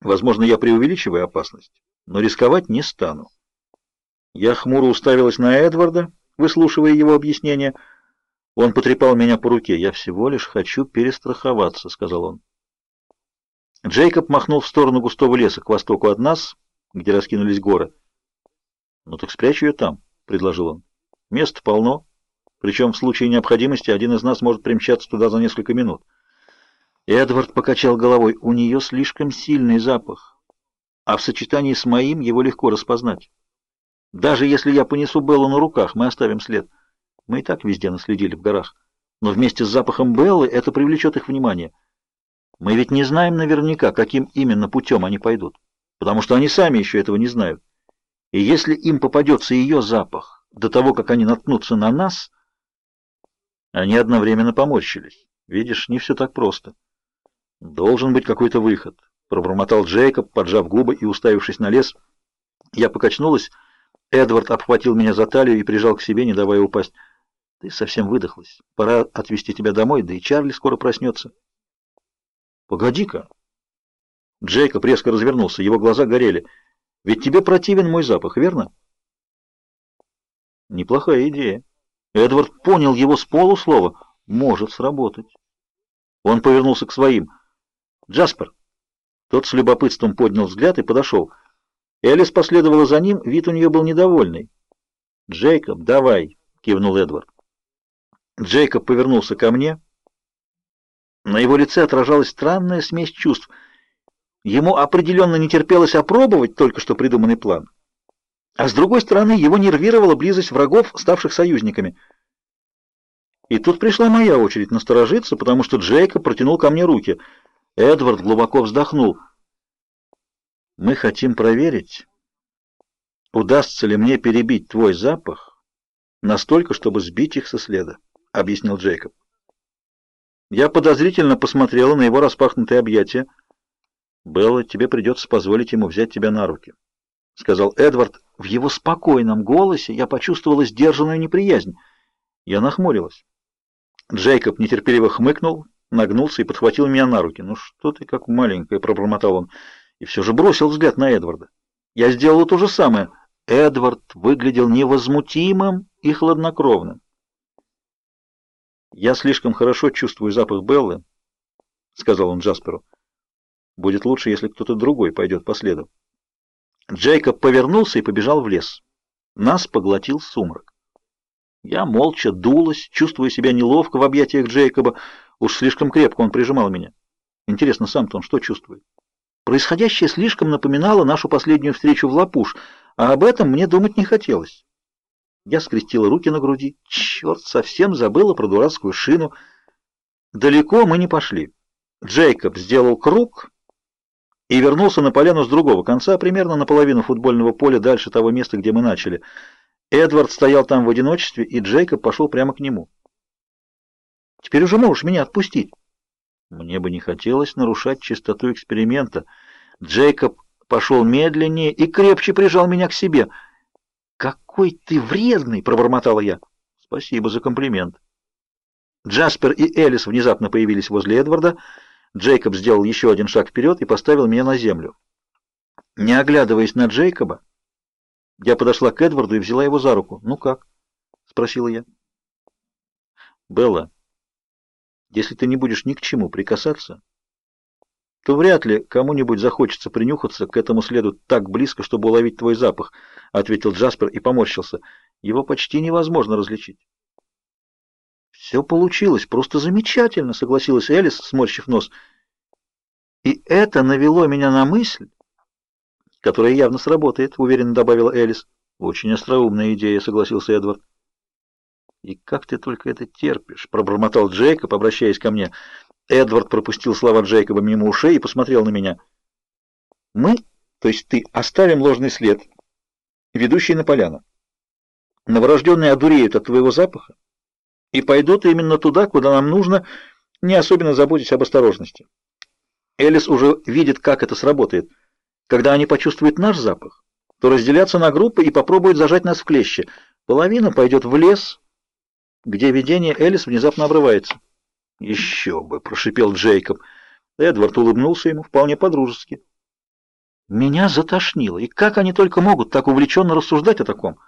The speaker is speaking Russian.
Возможно, я преувеличиваю опасность, но рисковать не стану. Я хмуро уставилась на Эдварда, выслушивая его объяснение. Он потрепал меня по руке. «Я всего лишь хочу перестраховаться», — сказал он. Джейкоб махнул в сторону густого леса к востоку от нас, где раскинулись горы. «Ну так спрячь ее там», — предложил он. «Места полно, причем в случае необходимости один из нас может примчаться туда за несколько минут». Эдвард покачал головой. «У нее слишком сильный запах, а в сочетании с моим его легко распознать. Даже если я понесу Беллу на руках, мы оставим след. Мы и так везде наследили в горах, но вместе с запахом Беллы это привлечет их внимание». Мы ведь не знаем наверняка, каким именно путем они пойдут, потому что они сами еще этого не знают. И если им попадется ее запах до того, как они наткнутся на нас, они одновременно поморщились. Видишь, не все так просто. Должен быть какой-то выход, пробормотал Джейкоб, поджав губы и уставившись на лес. Я покачнулась. Эдвард обхватил меня за талию и прижал к себе, не давая упасть. Ты совсем выдохлась. Пора отвезти тебя домой, да и Чарли скоро проснется. Погоди-ка. Джейкоб резко развернулся, его глаза горели. Ведь тебе противен мой запах, верно? Неплохая идея. Эдвард понял его с полуслова. Может сработать. Он повернулся к своим. Джаспер. Тот с любопытством поднял взгляд и подошел. Элис последовала за ним, вид у нее был недовольный. «Джейкоб, давай!» — кивнул Эдвард. Джейкоб повернулся ко мне. На его лице отражалась странная смесь чувств. Ему определенно не терпелось опробовать только что придуманный план. А с другой стороны, его нервировала близость врагов, ставших союзниками. И тут пришла моя очередь насторожиться, потому что Джейкоб протянул ко мне руки. Эдвард глубоко вздохнул. «Мы хотим проверить, удастся ли мне перебить твой запах настолько, чтобы сбить их со следа», — объяснил Джейкоб. Я подозрительно посмотрела на его распахнутые объятия. «Белла, тебе придется позволить ему взять тебя на руки», — сказал Эдвард. В его спокойном голосе я почувствовала сдержанную неприязнь. Я нахмурилась. Джейкоб нетерпеливо хмыкнул, нагнулся и подхватил меня на руки. «Ну что ты как маленькая», — пробормотал он, и все же бросил взгляд на Эдварда. Я сделала то же самое. Эдвард выглядел невозмутимым и хладнокровным. «Я слишком хорошо чувствую запах Беллы», — сказал он Джасперу. «Будет лучше, если кто-то другой пойдет по следу». Джейкоб повернулся и побежал в лес. Нас поглотил сумрак. Я молча дулась, чувствуя себя неловко в объятиях Джейкоба. Уж слишком крепко он прижимал меня. Интересно, сам-то он что чувствует? Происходящее слишком напоминало нашу последнюю встречу в Лапуш, а об этом мне думать не хотелось. Я скрестила руки на груди. Черт, совсем забыла про дурацкую шину. Далеко мы не пошли. Джейкоб сделал круг и вернулся на поляну с другого конца, примерно наполовину футбольного поля дальше того места, где мы начали. Эдвард стоял там в одиночестве, и Джейкоб пошел прямо к нему. «Теперь уже можешь меня отпустить». Мне бы не хотелось нарушать чистоту эксперимента. Джейкоб пошел медленнее и крепче прижал меня к себе — «Какой ты вредный!» — пробормотала я. «Спасибо за комплимент». Джаспер и Элис внезапно появились возле Эдварда. Джейкоб сделал еще один шаг вперед и поставил меня на землю. Не оглядываясь на Джейкоба, я подошла к Эдварду и взяла его за руку. «Ну как?» — спросила я. «Белла, если ты не будешь ни к чему прикасаться, то вряд ли кому-нибудь захочется принюхаться к этому следу так близко, чтобы уловить твой запах, — ответил Джаспер и поморщился. Его почти невозможно различить. Все получилось, просто замечательно, — согласилась Элис, сморщив нос. И это навело меня на мысль, которая явно сработает, — уверенно добавила Элис. Очень остроумная идея, — согласился Эдвард. «И как ты только это терпишь?» — пробормотал Джейкоб, обращаясь ко мне. Эдвард пропустил слова Джейкоба мимо ушей и посмотрел на меня. «Мы, то есть ты, оставим ложный след, ведущий на поляну. Новорожденные одуреют от твоего запаха и пойдут именно туда, куда нам нужно, не особенно заботясь об осторожности. Элис уже видит, как это сработает. Когда они почувствуют наш запах, то разделятся на группы и попробуют зажать нас в клещи. Половина пойдет в лес, где видение Элис внезапно обрывается. «Еще бы!» — прошипел Джейкоб. Эдвард улыбнулся ему вполне по-дружески. Меня затошнило. И как они только могут так увлеченно рассуждать о таком?